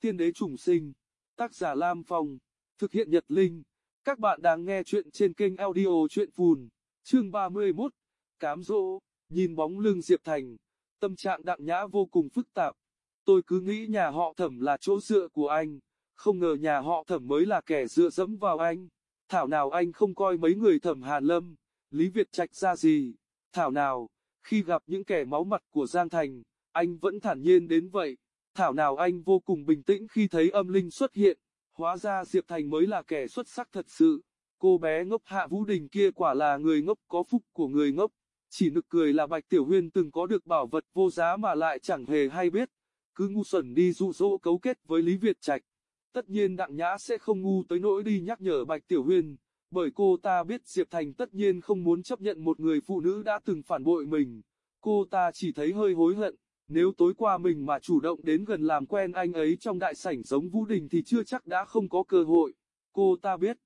Tiên đế trùng sinh, tác giả Lam Phong, thực hiện Nhật Linh. Các bạn đang nghe chuyện trên kênh audio chuyện phùn, chương 31, cám dỗ, nhìn bóng lưng Diệp Thành, tâm trạng đặng nhã vô cùng phức tạp. Tôi cứ nghĩ nhà họ thẩm là chỗ dựa của anh, không ngờ nhà họ thẩm mới là kẻ dựa dẫm vào anh. Thảo nào anh không coi mấy người thẩm Hàn Lâm, Lý Việt Trạch ra gì. Thảo nào, khi gặp những kẻ máu mặt của Giang Thành, anh vẫn thản nhiên đến vậy. Thảo nào anh vô cùng bình tĩnh khi thấy âm linh xuất hiện. Hóa ra Diệp Thành mới là kẻ xuất sắc thật sự. Cô bé ngốc Hạ Vũ Đình kia quả là người ngốc có phúc của người ngốc. Chỉ nực cười là Bạch Tiểu Huyên từng có được bảo vật vô giá mà lại chẳng hề hay biết. Cứ ngu xuẩn đi dụ dỗ cấu kết với Lý Việt Trạch. Tất nhiên Đặng Nhã sẽ không ngu tới nỗi đi nhắc nhở Bạch Tiểu Huyên, bởi cô ta biết Diệp Thành tất nhiên không muốn chấp nhận một người phụ nữ đã từng phản bội mình. Cô ta chỉ thấy hơi hối hận, nếu tối qua mình mà chủ động đến gần làm quen anh ấy trong đại sảnh giống Vũ Đình thì chưa chắc đã không có cơ hội. Cô ta biết,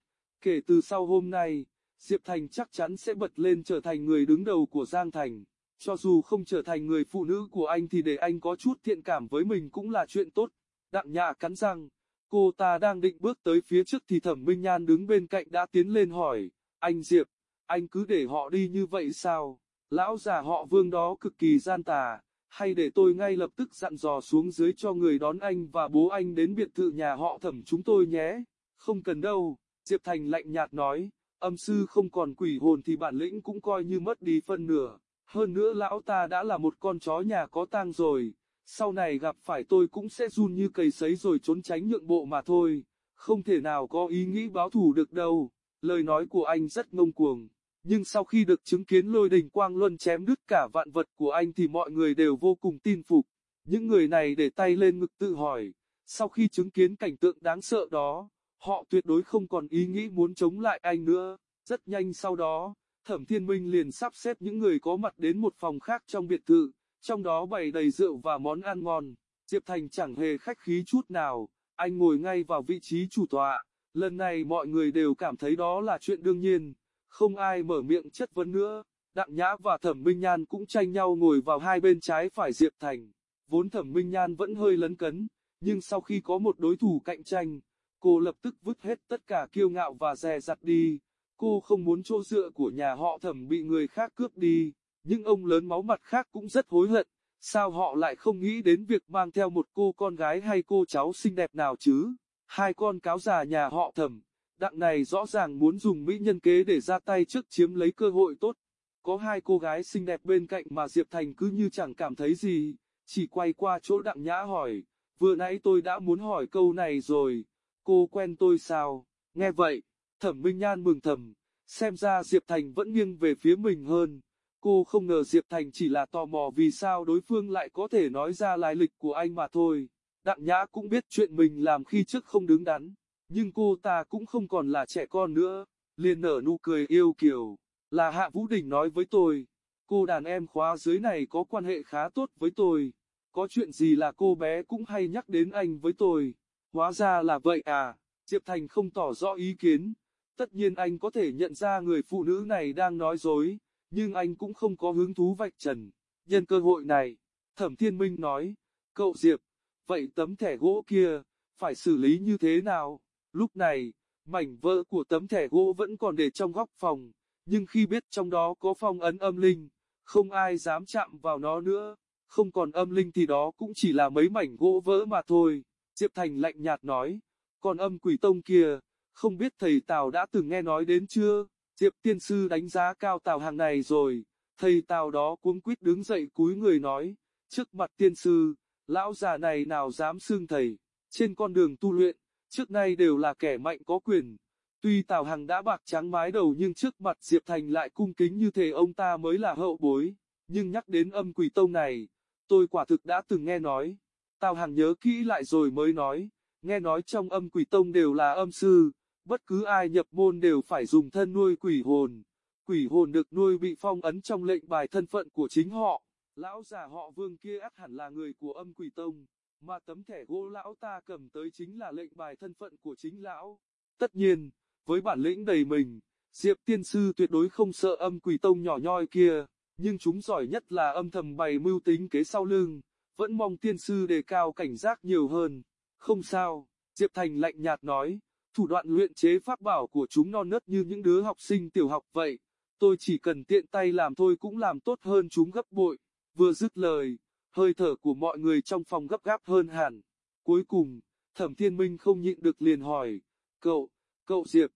kể từ sau hôm nay, Diệp Thành chắc chắn sẽ bật lên trở thành người đứng đầu của Giang Thành. Cho dù không trở thành người phụ nữ của anh thì để anh có chút thiện cảm với mình cũng là chuyện tốt. Đặng nhạ cắn răng, cô ta đang định bước tới phía trước thì thẩm Minh Nhan đứng bên cạnh đã tiến lên hỏi, anh Diệp, anh cứ để họ đi như vậy sao? Lão già họ vương đó cực kỳ gian tà, hay để tôi ngay lập tức dặn dò xuống dưới cho người đón anh và bố anh đến biệt thự nhà họ thẩm chúng tôi nhé. Không cần đâu, Diệp Thành lạnh nhạt nói, âm sư không còn quỷ hồn thì bản lĩnh cũng coi như mất đi phân nửa. Hơn nữa lão ta đã là một con chó nhà có tang rồi, sau này gặp phải tôi cũng sẽ run như cây sấy rồi trốn tránh nhượng bộ mà thôi, không thể nào có ý nghĩ báo thù được đâu. Lời nói của anh rất ngông cuồng, nhưng sau khi được chứng kiến lôi đình quang luân chém đứt cả vạn vật của anh thì mọi người đều vô cùng tin phục. Những người này để tay lên ngực tự hỏi, sau khi chứng kiến cảnh tượng đáng sợ đó, họ tuyệt đối không còn ý nghĩ muốn chống lại anh nữa. Rất nhanh sau đó, Thẩm Thiên Minh liền sắp xếp những người có mặt đến một phòng khác trong biệt thự, trong đó bày đầy rượu và món ăn ngon. Diệp Thành chẳng hề khách khí chút nào, anh ngồi ngay vào vị trí chủ tọa. Lần này mọi người đều cảm thấy đó là chuyện đương nhiên, không ai mở miệng chất vấn nữa. Đặng Nhã và Thẩm Minh Nhan cũng tranh nhau ngồi vào hai bên trái phải Diệp Thành. Vốn Thẩm Minh Nhan vẫn hơi lấn cấn, nhưng sau khi có một đối thủ cạnh tranh, cô lập tức vứt hết tất cả kiêu ngạo và dè dặt đi. Cô không muốn chỗ dựa của nhà họ Thẩm bị người khác cướp đi, nhưng ông lớn máu mặt khác cũng rất hối hận. Sao họ lại không nghĩ đến việc mang theo một cô con gái hay cô cháu xinh đẹp nào chứ? Hai con cáo già nhà họ Thẩm Đặng này rõ ràng muốn dùng mỹ nhân kế để ra tay trước chiếm lấy cơ hội tốt. Có hai cô gái xinh đẹp bên cạnh mà Diệp Thành cứ như chẳng cảm thấy gì, chỉ quay qua chỗ đặng nhã hỏi, vừa nãy tôi đã muốn hỏi câu này rồi, cô quen tôi sao, nghe vậy, thẩm minh nhan mừng thầm, xem ra Diệp Thành vẫn nghiêng về phía mình hơn. Cô không ngờ Diệp Thành chỉ là tò mò vì sao đối phương lại có thể nói ra lai lịch của anh mà thôi. Đặng Nhã cũng biết chuyện mình làm khi trước không đứng đắn, nhưng cô ta cũng không còn là trẻ con nữa, liền nở nụ cười yêu kiều, là Hạ Vũ Đình nói với tôi, cô đàn em khóa dưới này có quan hệ khá tốt với tôi, có chuyện gì là cô bé cũng hay nhắc đến anh với tôi, hóa ra là vậy à, Diệp Thành không tỏ rõ ý kiến, tất nhiên anh có thể nhận ra người phụ nữ này đang nói dối, nhưng anh cũng không có hứng thú vạch trần, nhân cơ hội này, Thẩm Thiên Minh nói, cậu Diệp, vậy tấm thẻ gỗ kia, phải xử lý như thế nào? Lúc này, mảnh vỡ của tấm thẻ gỗ vẫn còn để trong góc phòng, nhưng khi biết trong đó có phong ấn âm linh, không ai dám chạm vào nó nữa, không còn âm linh thì đó cũng chỉ là mấy mảnh gỗ vỡ mà thôi. Diệp Thành lạnh nhạt nói, còn âm quỷ tông kia, không biết thầy Tào đã từng nghe nói đến chưa? Diệp tiên sư đánh giá cao Tào hàng này rồi, thầy Tào đó cuống quýt đứng dậy cúi người nói, trước mặt tiên sư, lão già này nào dám xưng thầy, trên con đường tu luyện, trước nay đều là kẻ mạnh có quyền. Tuy Tào Hằng đã bạc trắng mái đầu nhưng trước mặt Diệp Thành lại cung kính như thể ông ta mới là hậu bối, nhưng nhắc đến âm quỷ tông này, tôi quả thực đã từng nghe nói. Tào Hằng nhớ kỹ lại rồi mới nói, nghe nói trong âm quỷ tông đều là âm sư, bất cứ ai nhập môn đều phải dùng thân nuôi quỷ hồn. Quỷ hồn được nuôi bị phong ấn trong lệnh bài thân phận của chính họ. Lão già họ vương kia ắt hẳn là người của âm quỷ tông mà tấm thẻ gỗ lão ta cầm tới chính là lệnh bài thân phận của chính lão. Tất nhiên, với bản lĩnh đầy mình, Diệp tiên sư tuyệt đối không sợ âm quỷ tông nhỏ nhoi kia, nhưng chúng giỏi nhất là âm thầm bày mưu tính kế sau lưng, vẫn mong tiên sư đề cao cảnh giác nhiều hơn. Không sao, Diệp Thành lạnh nhạt nói, thủ đoạn luyện chế pháp bảo của chúng non nớt như những đứa học sinh tiểu học vậy. Tôi chỉ cần tiện tay làm thôi cũng làm tốt hơn chúng gấp bội. Vừa dứt lời, hơi thở của mọi người trong phòng gấp gáp hơn hẳn. Cuối cùng, Thẩm Thiên Minh không nhịn được liền hỏi, cậu, cậu Diệp,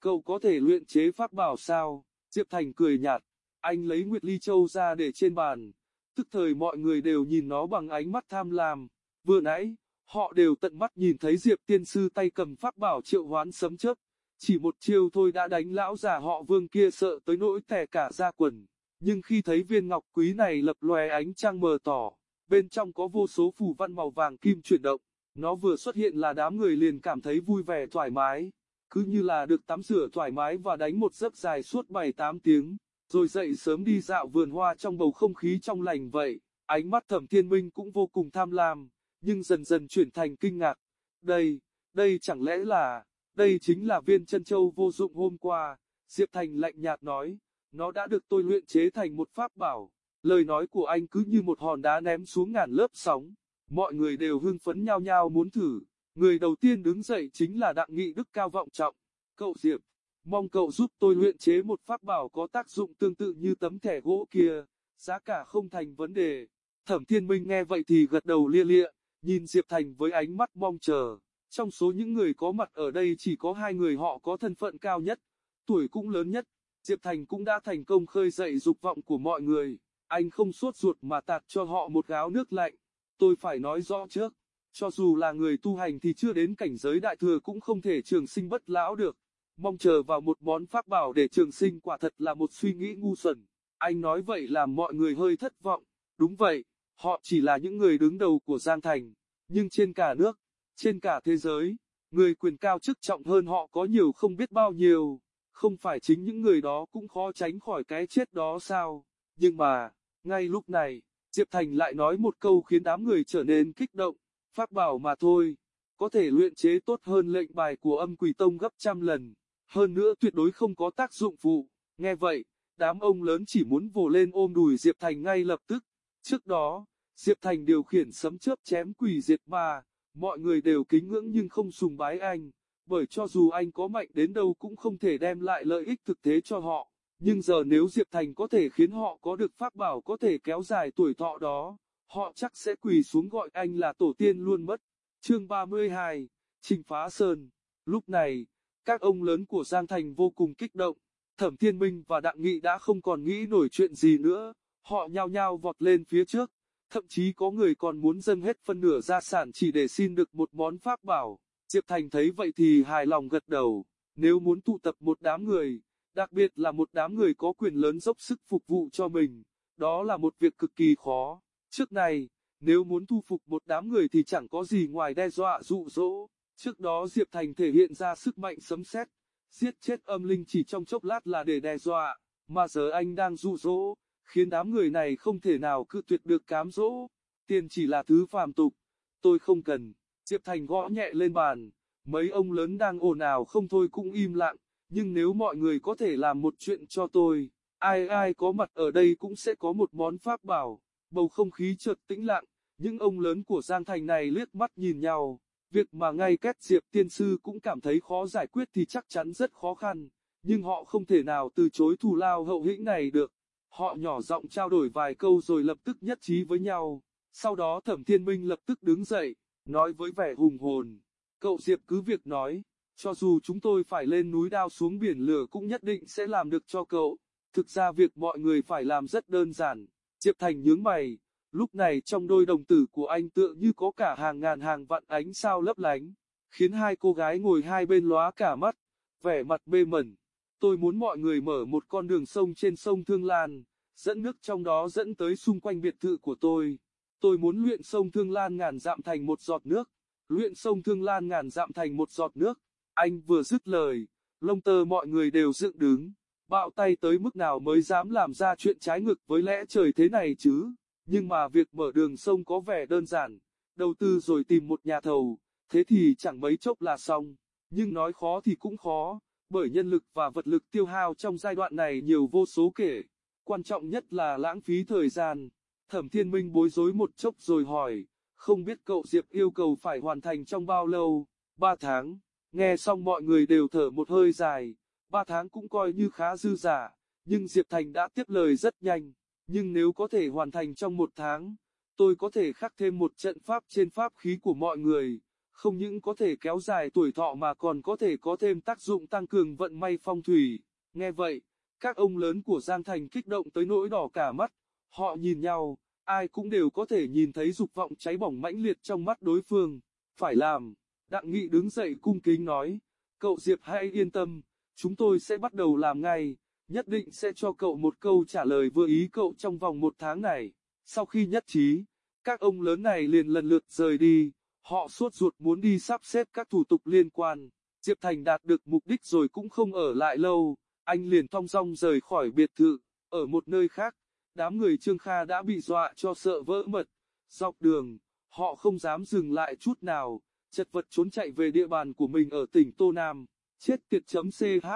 cậu có thể luyện chế pháp bảo sao? Diệp Thành cười nhạt, anh lấy Nguyệt Ly Châu ra để trên bàn, tức thời mọi người đều nhìn nó bằng ánh mắt tham lam. Vừa nãy, họ đều tận mắt nhìn thấy Diệp Tiên Sư tay cầm pháp bảo triệu hoán sấm chớp, chỉ một chiêu thôi đã đánh lão già họ vương kia sợ tới nỗi tè cả da quần. Nhưng khi thấy viên ngọc quý này lập lòe ánh trăng mờ tỏ, bên trong có vô số phù văn màu vàng kim chuyển động, nó vừa xuất hiện là đám người liền cảm thấy vui vẻ thoải mái, cứ như là được tắm rửa thoải mái và đánh một giấc dài suốt 7-8 tiếng, rồi dậy sớm đi dạo vườn hoa trong bầu không khí trong lành vậy. Ánh mắt thẩm thiên minh cũng vô cùng tham lam, nhưng dần dần chuyển thành kinh ngạc. Đây, đây chẳng lẽ là, đây chính là viên chân châu vô dụng hôm qua, Diệp Thành lạnh nhạt nói, nó đã được tôi luyện chế thành một pháp bảo. Lời nói của anh cứ như một hòn đá ném xuống ngàn lớp sóng. Mọi người đều hưng phấn nhao nhao muốn thử. Người đầu tiên đứng dậy chính là Đặng Nghị Đức cao vọng trọng. Cậu Diệp, mong cậu giúp tôi luyện chế một pháp bảo có tác dụng tương tự như tấm thẻ gỗ kia, giá cả không thành vấn đề. Thẩm Thiên Minh nghe vậy thì gật đầu lia lịa, nhìn Diệp Thành với ánh mắt mong chờ. Trong số những người có mặt ở đây chỉ có hai người họ có thân phận cao nhất, tuổi cũng lớn nhất. Diệp Thành cũng đã thành công khơi dậy dục vọng của mọi người. Anh không suốt ruột mà tạt cho họ một gáo nước lạnh. Tôi phải nói rõ trước, cho dù là người tu hành thì chưa đến cảnh giới đại thừa cũng không thể trường sinh bất lão được. Mong chờ vào một món pháp bảo để trường sinh quả thật là một suy nghĩ ngu xuẩn. Anh nói vậy làm mọi người hơi thất vọng. Đúng vậy, họ chỉ là những người đứng đầu của Giang Thành. Nhưng trên cả nước, trên cả thế giới, người quyền cao chức trọng hơn họ có nhiều không biết bao nhiêu. Không phải chính những người đó cũng khó tránh khỏi cái chết đó sao? Nhưng mà, ngay lúc này, Diệp Thành lại nói một câu khiến đám người trở nên kích động, pháp bảo mà thôi, có thể luyện chế tốt hơn lệnh bài của âm quỷ tông gấp trăm lần, hơn nữa tuyệt đối không có tác dụng phụ, nghe vậy, đám ông lớn chỉ muốn vồ lên ôm đùi Diệp Thành ngay lập tức, trước đó, Diệp Thành điều khiển sấm chớp chém quỷ diệt ma, mọi người đều kính ngưỡng nhưng không sùng bái anh, bởi cho dù anh có mạnh đến đâu cũng không thể đem lại lợi ích thực tế cho họ. Nhưng giờ nếu Diệp Thành có thể khiến họ có được pháp bảo có thể kéo dài tuổi thọ đó, họ chắc sẽ quỳ xuống gọi anh là tổ tiên luôn mất. Chương 32, Trình Phá Sơn. Lúc này, các ông lớn của Giang Thành vô cùng kích động, Thẩm Thiên Minh và Đặng Nghị đã không còn nghĩ nổi chuyện gì nữa, họ nhao nhao vọt lên phía trước, thậm chí có người còn muốn dâng hết phân nửa gia sản chỉ để xin được một món pháp bảo. Diệp Thành thấy vậy thì hài lòng gật đầu, nếu muốn tụ tập một đám người, đặc biệt là một đám người có quyền lớn dốc sức phục vụ cho mình, đó là một việc cực kỳ khó. Trước này, nếu muốn thu phục một đám người thì chẳng có gì ngoài đe dọa dụ dỗ. Trước đó Diệp Thành thể hiện ra sức mạnh sấm sét, giết chết âm linh chỉ trong chốc lát là để đe dọa, mà giờ anh đang dụ dỗ, khiến đám người này không thể nào cự tuyệt được cám dỗ. Tiền chỉ là thứ phàm tục, tôi không cần. Diệp Thành gõ nhẹ lên bàn, mấy ông lớn đang ồn ào không thôi cũng im lặng, nhưng nếu mọi người có thể làm một chuyện cho tôi, ai ai có mặt ở đây cũng sẽ có một món pháp bảo. Bầu không khí chợt tĩnh lặng, những ông lớn của Giang Thành này liếc mắt nhìn nhau. Việc mà ngay kết Diệp Tiên Sư cũng cảm thấy khó giải quyết thì chắc chắn rất khó khăn, nhưng họ không thể nào từ chối thù lao hậu hĩnh này được. Họ nhỏ giọng trao đổi vài câu rồi lập tức nhất trí với nhau. Sau đó Thẩm Thiên Minh lập tức đứng dậy, nói với vẻ hùng hồn. Cậu Diệp cứ việc nói, cho dù chúng tôi phải lên núi đao xuống biển lửa cũng nhất định sẽ làm được cho cậu. Thực ra việc mọi người phải làm rất đơn giản. Diệp Thành nhướng mày, lúc này trong đôi đồng tử của anh tựa như có cả hàng ngàn hàng vạn ánh sao lấp lánh, khiến hai cô gái ngồi hai bên lóa cả mắt, vẻ mặt mê mẩn. Tôi muốn mọi người mở một con đường sông trên sông Thương Lan, dẫn nước trong đó dẫn tới xung quanh biệt thự của tôi. Tôi muốn luyện sông Thương Lan ngàn dặm thành một giọt nước, luyện sông Thương Lan ngàn dặm thành một giọt nước. Anh vừa dứt lời, lông tơ mọi người đều dựng đứng, bạo tay tới mức nào mới dám làm ra chuyện trái ngược với lẽ trời thế này chứ. Nhưng mà việc mở đường sông có vẻ đơn giản, đầu tư rồi tìm một nhà thầu, thế thì chẳng mấy chốc là xong. Nhưng nói khó thì cũng khó, bởi nhân lực và vật lực tiêu hao trong giai đoạn này nhiều vô số kể. Quan trọng nhất là lãng phí thời gian. Thẩm Thiên Minh bối rối một chốc rồi hỏi, không biết cậu Diệp yêu cầu phải hoàn thành trong bao lâu, ba tháng, nghe xong mọi người đều thở một hơi dài, ba tháng cũng coi như khá dư giả, nhưng Diệp Thành đã tiếp lời rất nhanh, nhưng nếu có thể hoàn thành trong một tháng, tôi có thể khắc thêm một trận pháp trên pháp khí của mọi người, không những có thể kéo dài tuổi thọ mà còn có thể có thêm tác dụng tăng cường vận may phong thủy. Nghe vậy, các ông lớn của Giang Thành kích động tới nỗi đỏ cả mắt, họ nhìn nhau, ai cũng đều có thể nhìn thấy dục vọng cháy bỏng mãnh liệt trong mắt đối phương. Phải làm, Đặng Nghị đứng dậy cung kính nói, cậu Diệp hãy yên tâm, chúng tôi sẽ bắt đầu làm ngay, nhất định sẽ cho cậu một câu trả lời vừa ý cậu trong vòng một tháng này. Sau khi nhất trí, các ông lớn này liền lần lượt rời đi, họ suốt ruột muốn đi sắp xếp các thủ tục liên quan. Diệp Thành đạt được mục đích rồi cũng không ở lại lâu, anh liền thong dong rời khỏi biệt thự, ở một nơi khác, đám người Trương Kha đã bị dọa cho sợ vỡ mật. Dọc đường, họ không dám dừng lại chút nào, chật vật trốn chạy về địa bàn của mình ở tỉnh Tô Nam. Chết tiệt chấm CH,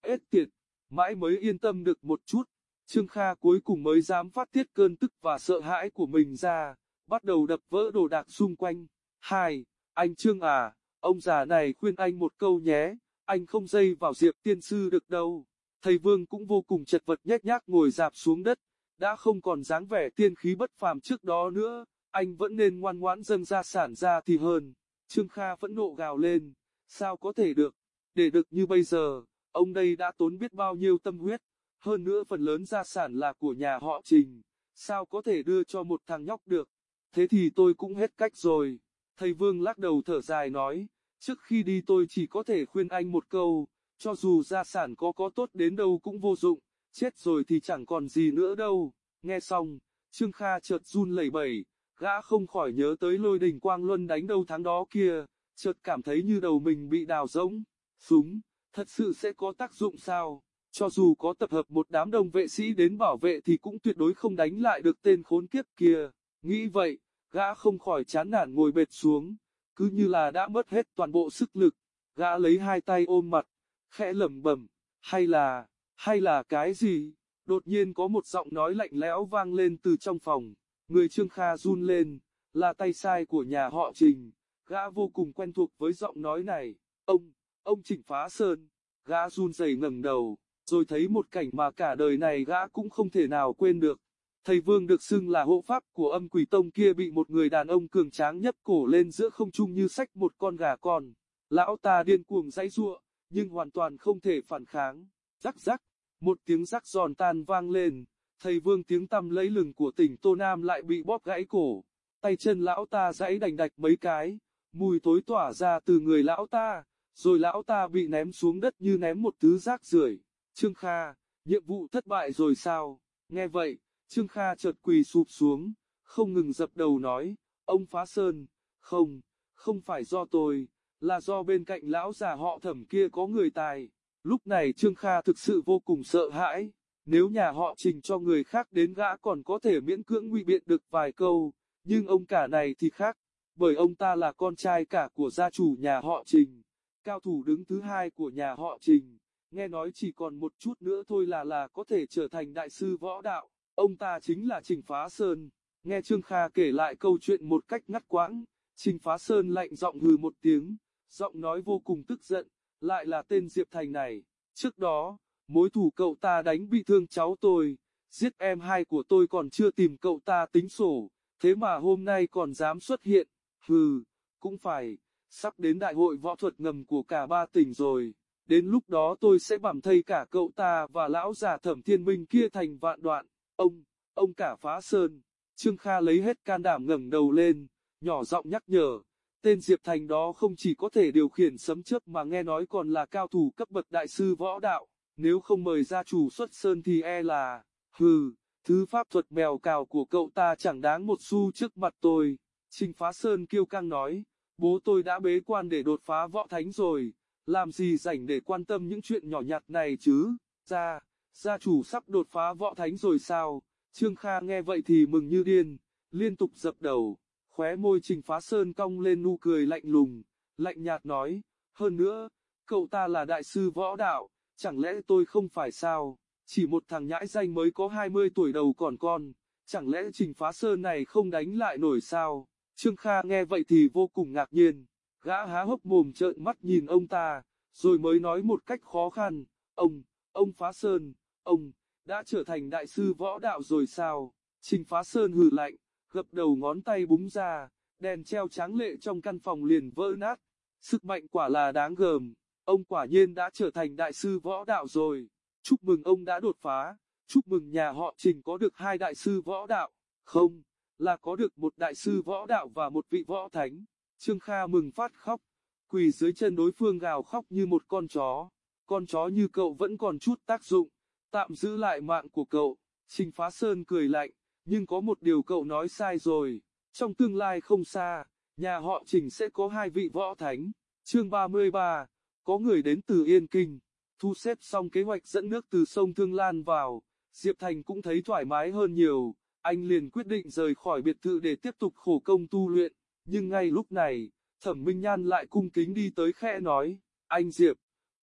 ết tiệt, mãi mới yên tâm được một chút. Trương Kha cuối cùng mới dám phát tiết cơn tức và sợ hãi của mình ra, bắt đầu đập vỡ đồ đạc xung quanh. Hai, anh Trương à, ông già này khuyên anh một câu nhé, anh không dây vào Diệp tiên sư được đâu. Thầy Vương cũng vô cùng chật vật nhét nhác ngồi dạp xuống đất, đã không còn dáng vẻ tiên khí bất phàm trước đó nữa, anh vẫn nên ngoan ngoãn dâng ra sản ra thì hơn. Trương Kha phẫn nộ gào lên, sao có thể được, để được như bây giờ, ông đây đã tốn biết bao nhiêu tâm huyết, hơn nữa phần lớn gia sản là của nhà họ Trình, sao có thể đưa cho một thằng nhóc được, thế thì tôi cũng hết cách rồi. Thầy Vương lắc đầu thở dài nói, trước khi đi tôi chỉ có thể khuyên anh một câu, cho dù gia sản có có tốt đến đâu cũng vô dụng, chết rồi thì chẳng còn gì nữa đâu. Nghe xong, Trương Kha chợt run lẩy bẩy, gã không khỏi nhớ tới lôi đình quang luân đánh đâu tháng đó kia, chợt cảm thấy như đầu mình bị đào rỗng. Súng, thật sự sẽ có tác dụng sao? Cho dù có tập hợp một đám đông vệ sĩ đến bảo vệ thì cũng tuyệt đối không đánh lại được tên khốn kiếp kia. Nghĩ vậy, gã không khỏi chán nản ngồi bệt xuống, cứ như là đã mất hết toàn bộ sức lực. Gã lấy hai tay ôm mặt, khẽ lẩm bẩm, hay là, hay là cái gì? Đột nhiên có một giọng nói lạnh lẽo vang lên từ trong phòng, người Trương Kha run lên, là tay sai của nhà họ Trình, gã vô cùng quen thuộc với giọng nói này, ông, ông Trình Phá Sơn, gã run rẩy ngẩng đầu, rồi thấy một cảnh mà cả đời này gã cũng không thể nào quên được. Thầy Vương được xưng là hộ pháp của âm quỷ tông kia bị một người đàn ông cường tráng nhấp cổ lên giữa không trung như sách một con gà con. Lão ta điên cuồng dãy giụa, nhưng hoàn toàn không thể phản kháng. Rắc rắc, một tiếng rắc giòn tan vang lên, thầy Vương tiếng tăm lấy lừng của tỉnh Tô Nam lại bị bóp gãy cổ. Tay chân lão ta dãy đành đạch mấy cái, mùi tối tỏa ra từ người lão ta, rồi lão ta bị ném xuống đất như ném một thứ rác rưởi. Trương Kha, nhiệm vụ thất bại rồi sao? Nghe vậy, Trương Kha chợt quỳ sụp xuống, không ngừng dập đầu nói, ông phá sơn, không, không phải do tôi, là do bên cạnh lão già họ thẩm kia có người tài. Lúc này Trương Kha thực sự vô cùng sợ hãi, nếu nhà họ trình cho người khác đến gã còn có thể miễn cưỡng ngụy biện được vài câu, nhưng ông cả này thì khác, bởi ông ta là con trai cả của gia chủ nhà họ trình, cao thủ đứng thứ hai của nhà họ trình, nghe nói chỉ còn một chút nữa thôi là là có thể trở thành đại sư võ đạo. Ông ta chính là Trình Phá Sơn. Nghe Trương Kha kể lại câu chuyện một cách ngắt quãng, Trình Phá Sơn lạnh giọng hừ một tiếng, giọng nói vô cùng tức giận, lại là tên Diệp Thành này. Trước đó, mối thù cậu ta đánh bị thương cháu tôi, giết em hai của tôi còn chưa tìm cậu ta tính sổ, thế mà hôm nay còn dám xuất hiện, hừ, cũng phải, sắp đến đại hội võ thuật ngầm của cả ba tỉnh rồi, đến lúc đó tôi sẽ bằm thây cả cậu ta và lão già thẩm thiên minh kia thành vạn đoạn. Ông, ông cả phá sơn, Trương Kha lấy hết can đảm ngẩng đầu lên, nhỏ giọng nhắc nhở, tên Diệp Thành đó không chỉ có thể điều khiển sấm chớp mà nghe nói còn là cao thủ cấp bậc đại sư võ đạo, nếu không mời gia chủ xuất sơn thì e là, hừ, thứ pháp thuật mèo cào của cậu ta chẳng đáng một xu trước mặt tôi. Trình Phá Sơn kêu căng nói, bố tôi đã bế quan để đột phá võ thánh rồi, làm gì rảnh để quan tâm những chuyện nhỏ nhặt này chứ, ra gia chủ sắp đột phá võ thánh rồi sao? Trương Kha nghe vậy thì mừng như điên, liên tục dập đầu, khóe môi Trình Phá Sơn cong lên nu cười lạnh lùng, lạnh nhạt nói, hơn nữa, cậu ta là đại sư võ đạo, chẳng lẽ tôi không phải sao? Chỉ một thằng nhãi danh mới có 20 tuổi đầu còn con, chẳng lẽ Trình Phá Sơn này không đánh lại nổi sao? Trương Kha nghe vậy thì vô cùng ngạc nhiên, gã há hốc mồm trợn mắt nhìn ông ta, rồi mới nói một cách khó khăn, ông, ông Phá Sơn, ông, đã trở thành đại sư võ đạo rồi sao? Trình Phá Sơn hừ lạnh, gập đầu ngón tay búng ra, đèn treo tráng lệ trong căn phòng liền vỡ nát. Sức mạnh quả là đáng gờm, ông quả nhiên đã trở thành đại sư võ đạo rồi. Chúc mừng ông đã đột phá, chúc mừng nhà họ Trình có được hai đại sư võ đạo, không, là có được một đại sư võ đạo và một vị võ thánh. Trương Kha mừng phát khóc, quỳ dưới chân đối phương gào khóc như một con chó. Con chó như cậu vẫn còn chút tác dụng, tạm giữ lại mạng của cậu. Trình Phá Sơn cười lạnh, nhưng có một điều cậu nói sai rồi. Trong tương lai không xa, nhà họ Trình sẽ có hai vị võ thánh. Chương 33, có người đến từ Yên Kinh, thu xếp xong kế hoạch dẫn nước từ sông Thương Lan vào, Diệp Thành cũng thấy thoải mái hơn nhiều, anh liền quyết định rời khỏi biệt thự để tiếp tục khổ công tu luyện, nhưng ngay lúc này, Thẩm Minh Nhan lại cung kính đi tới khẽ nói, anh Diệp,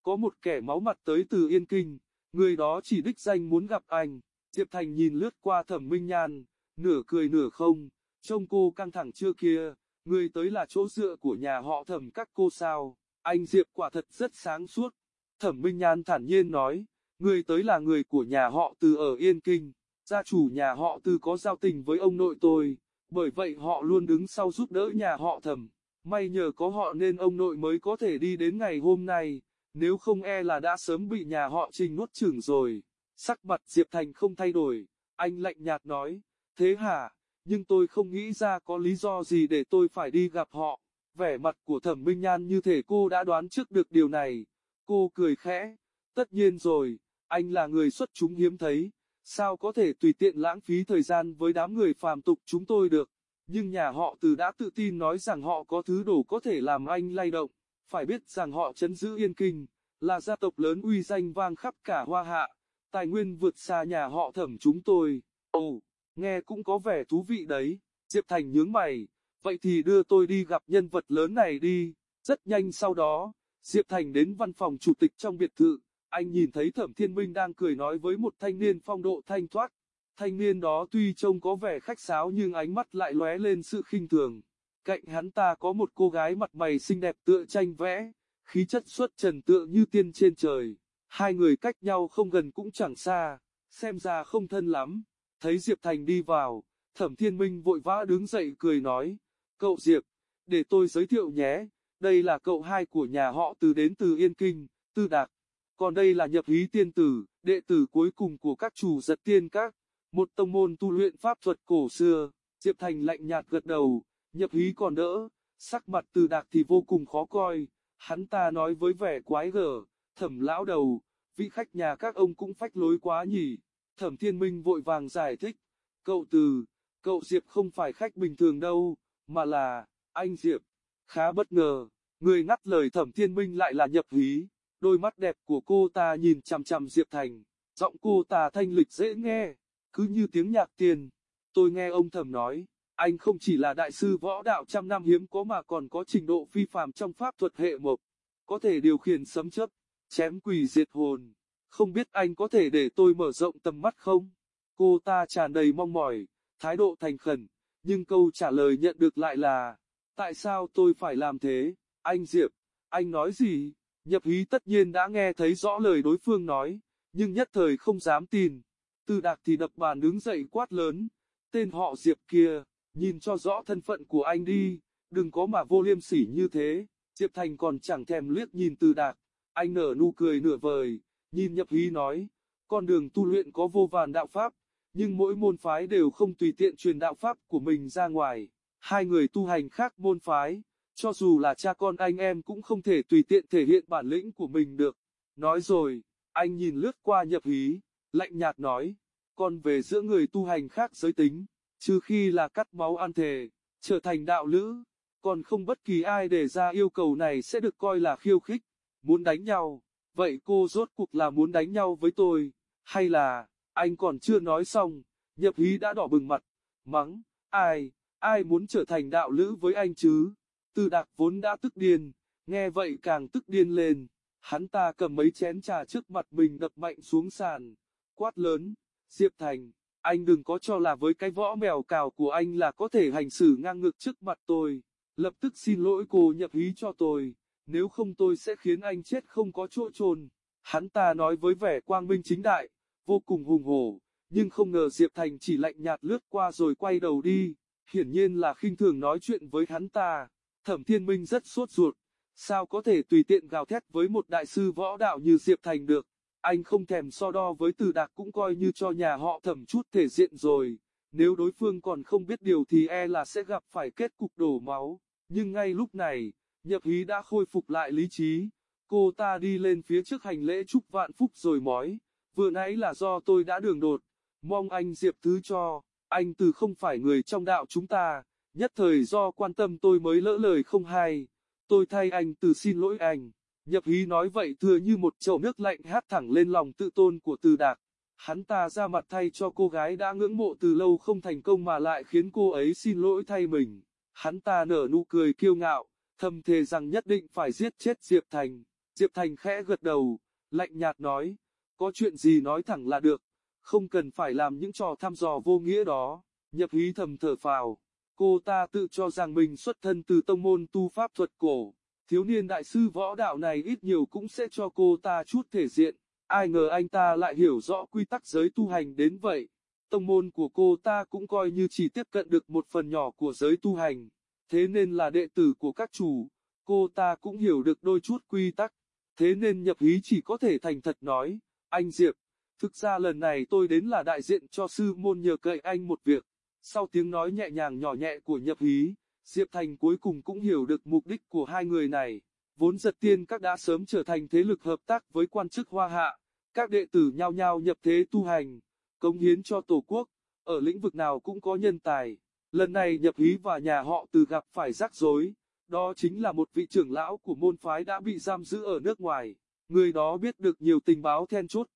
có một kẻ máu mặt tới từ Yên Kinh, người đó chỉ đích danh muốn gặp anh, Diệp Thành nhìn lướt qua Thẩm Minh Nhan, nửa cười nửa không, trông cô căng thẳng chưa kia, người tới là chỗ dựa của nhà họ thẩm các cô sao, anh Diệp quả thật rất sáng suốt. Thẩm Minh Nhan thản nhiên nói, người tới là người của nhà họ từ ở Yên Kinh, gia chủ nhà họ từ có giao tình với ông nội tôi, bởi vậy họ luôn đứng sau giúp đỡ nhà họ thẩm. May nhờ có họ nên ông nội mới có thể đi đến ngày hôm nay, nếu không e là đã sớm bị nhà họ trình nuốt chửng rồi. Sắc mặt Diệp Thành không thay đổi, anh lạnh nhạt nói, thế hả, nhưng tôi không nghĩ ra có lý do gì để tôi phải đi gặp họ. Vẻ mặt của thẩm minh nhan như thể cô đã đoán trước được điều này. Cô cười khẽ, tất nhiên rồi, anh là người xuất chúng hiếm thấy, sao có thể tùy tiện lãng phí thời gian với đám người phàm tục chúng tôi được. Nhưng nhà họ từ đã tự tin nói rằng họ có thứ đồ có thể làm anh lay động, phải biết rằng họ chấn giữ yên kinh, là gia tộc lớn uy danh vang khắp cả hoa hạ, tài nguyên vượt xa nhà họ thẩm chúng tôi. Ồ, nghe cũng có vẻ thú vị đấy, Diệp Thành nhướng mày, vậy thì đưa tôi đi gặp nhân vật lớn này đi. Rất nhanh sau đó, Diệp Thành đến văn phòng chủ tịch trong biệt thự, anh nhìn thấy Thẩm Thiên Minh đang cười nói với một thanh niên phong độ thanh thoát. Thanh niên đó tuy trông có vẻ khách sáo nhưng ánh mắt lại lóe lên sự khinh thường. Cạnh hắn ta có một cô gái mặt mày xinh đẹp tựa tranh vẽ, khí chất xuất trần tựa như tiên trên trời. Hai người cách nhau không gần cũng chẳng xa, xem ra không thân lắm. Thấy Diệp Thành đi vào, Thẩm Thiên Minh vội vã đứng dậy cười nói, cậu Diệp, để tôi giới thiệu nhé, đây là cậu hai của nhà họ từ đến từ Yên Kinh, Tư Đạc. Còn đây là nhập hí tiên tử, đệ tử cuối cùng của các chủ giật tiên các, một tông môn tu luyện pháp thuật cổ xưa. Diệp Thành lạnh nhạt gật đầu, nhập hí còn đỡ, sắc mặt từ đạc thì vô cùng khó coi. Hắn ta nói với vẻ quái gở, thẩm lão đầu, vị khách nhà các ông cũng phách lối quá nhỉ. Thẩm Thiên Minh vội vàng giải thích, cậu từ, cậu Diệp không phải khách bình thường đâu, mà là, anh Diệp. Khá bất ngờ, người ngắt lời Thẩm Thiên Minh lại là nhập hí. Đôi mắt đẹp của cô ta nhìn chằm chằm Diệp Thành, giọng cô ta thanh lịch dễ nghe, cứ như tiếng nhạc tiền. Tôi nghe ông Thẩm nói, anh không chỉ là đại sư võ đạo trăm năm hiếm có mà còn có trình độ phi phàm trong pháp thuật hệ mộc, có thể điều khiển sấm chấp, chém quỷ diệt hồn. Không biết anh có thể để tôi mở rộng tầm mắt không? Cô ta tràn đầy mong mỏi, thái độ thành khẩn, nhưng câu trả lời nhận được lại là, tại sao tôi phải làm thế? Anh Diệp, anh nói gì? Nhập hí tất nhiên đã nghe thấy rõ lời đối phương nói, nhưng nhất thời không dám tin. Tư đạc thì đập bàn đứng dậy quát lớn, tên họ Diệp kia, nhìn cho rõ thân phận của anh đi, đừng có mà vô liêm sỉ như thế. Diệp Thành còn chẳng thèm liếc nhìn Tư đạc, anh nở nụ cười nửa vời, nhìn nhập hí nói, con đường tu luyện có vô vàn đạo pháp, nhưng mỗi môn phái đều không tùy tiện truyền đạo pháp của mình ra ngoài. Hai người tu hành khác môn phái, cho dù là cha con anh em cũng không thể tùy tiện thể hiện bản lĩnh của mình được. Nói rồi, anh nhìn lướt qua nhập hí, lạnh nhạt nói, con về giữa người tu hành khác giới tính, trừ khi là cắt máu ăn thề, trở thành đạo lữ, còn không bất kỳ ai đề ra yêu cầu này sẽ được coi là khiêu khích, muốn đánh nhau, vậy cô rốt cuộc là muốn đánh nhau với tôi, hay là, anh còn chưa nói xong, nhập hí đã đỏ bừng mặt, mắng, ai, ai muốn trở thành đạo lữ với anh chứ? Tư đạc vốn đã tức điên, nghe vậy càng tức điên lên. Hắn ta cầm mấy chén trà trước mặt mình đập mạnh xuống sàn, quát lớn, Diệp Thành, anh đừng có cho là với cái võ mèo cào của anh là có thể hành xử ngang ngược trước mặt tôi. Lập tức xin lỗi cô nhập hí cho tôi, nếu không tôi sẽ khiến anh chết không có chỗ chôn. Hắn ta nói với vẻ quang minh chính đại, vô cùng hùng hổ, nhưng không ngờ Diệp Thành chỉ lạnh nhạt lướt qua rồi quay đầu đi, hiển nhiên là khinh thường nói chuyện với hắn ta. Thẩm Thiên Minh rất sốt ruột, sao có thể tùy tiện gào thét với một đại sư võ đạo như Diệp Thành được. Anh không thèm so đo với từ đạc cũng coi như cho nhà họ thẩm chút thể diện rồi. Nếu đối phương còn không biết điều thì e là sẽ gặp phải kết cục đổ máu. Nhưng ngay lúc này, nhập hí đã khôi phục lại lý trí. Cô ta đi lên phía trước hành lễ chúc vạn phúc rồi mói. Vừa nãy là do tôi đã đường đột. Mong anh Diệp thứ cho. Anh từ không phải người trong đạo chúng ta. Nhất thời do quan tâm tôi mới lỡ lời không hay. Tôi thay anh từ xin lỗi anh. Nhập hí nói vậy thừa như một chậu nước lạnh hát thẳng lên lòng tự tôn của từ đạc. Hắn ta ra mặt thay cho cô gái đã ngưỡng mộ từ lâu không thành công mà lại khiến cô ấy xin lỗi thay mình. Hắn ta nở nụ cười kiêu ngạo, thầm thề rằng nhất định phải giết chết Diệp Thành. Diệp Thành khẽ gật đầu, lạnh nhạt nói, có chuyện gì nói thẳng là được, không cần phải làm những trò thăm dò vô nghĩa đó. Nhập hí thầm thở phào, cô ta tự cho rằng mình xuất thân từ tông môn tu pháp thuật cổ. Thiếu niên đại sư võ đạo này ít nhiều cũng sẽ cho cô ta chút thể diện, ai ngờ anh ta lại hiểu rõ quy tắc giới tu hành đến vậy. Tông môn của cô ta cũng coi như chỉ tiếp cận được một phần nhỏ của giới tu hành, thế nên là đệ tử của các chủ, cô ta cũng hiểu được đôi chút quy tắc, thế nên nhập hí chỉ có thể thành thật nói, anh Diệp, thực ra lần này tôi đến là đại diện cho sư môn nhờ cậy anh một việc. Sau tiếng nói nhẹ nhàng nhỏ nhẹ của nhập Hí, Diệp Thành cuối cùng cũng hiểu được mục đích của hai người này. Vốn giật tiên các đã sớm trở thành thế lực hợp tác với quan chức hoa hạ, các đệ tử nhau nhau nhập thế tu hành, cống hiến cho tổ quốc, ở lĩnh vực nào cũng có nhân tài. Lần này nhập hí và nhà họ từ gặp phải rắc rối, đó chính là một vị trưởng lão của môn phái đã bị giam giữ ở nước ngoài. Người đó biết được nhiều tình báo then chốt,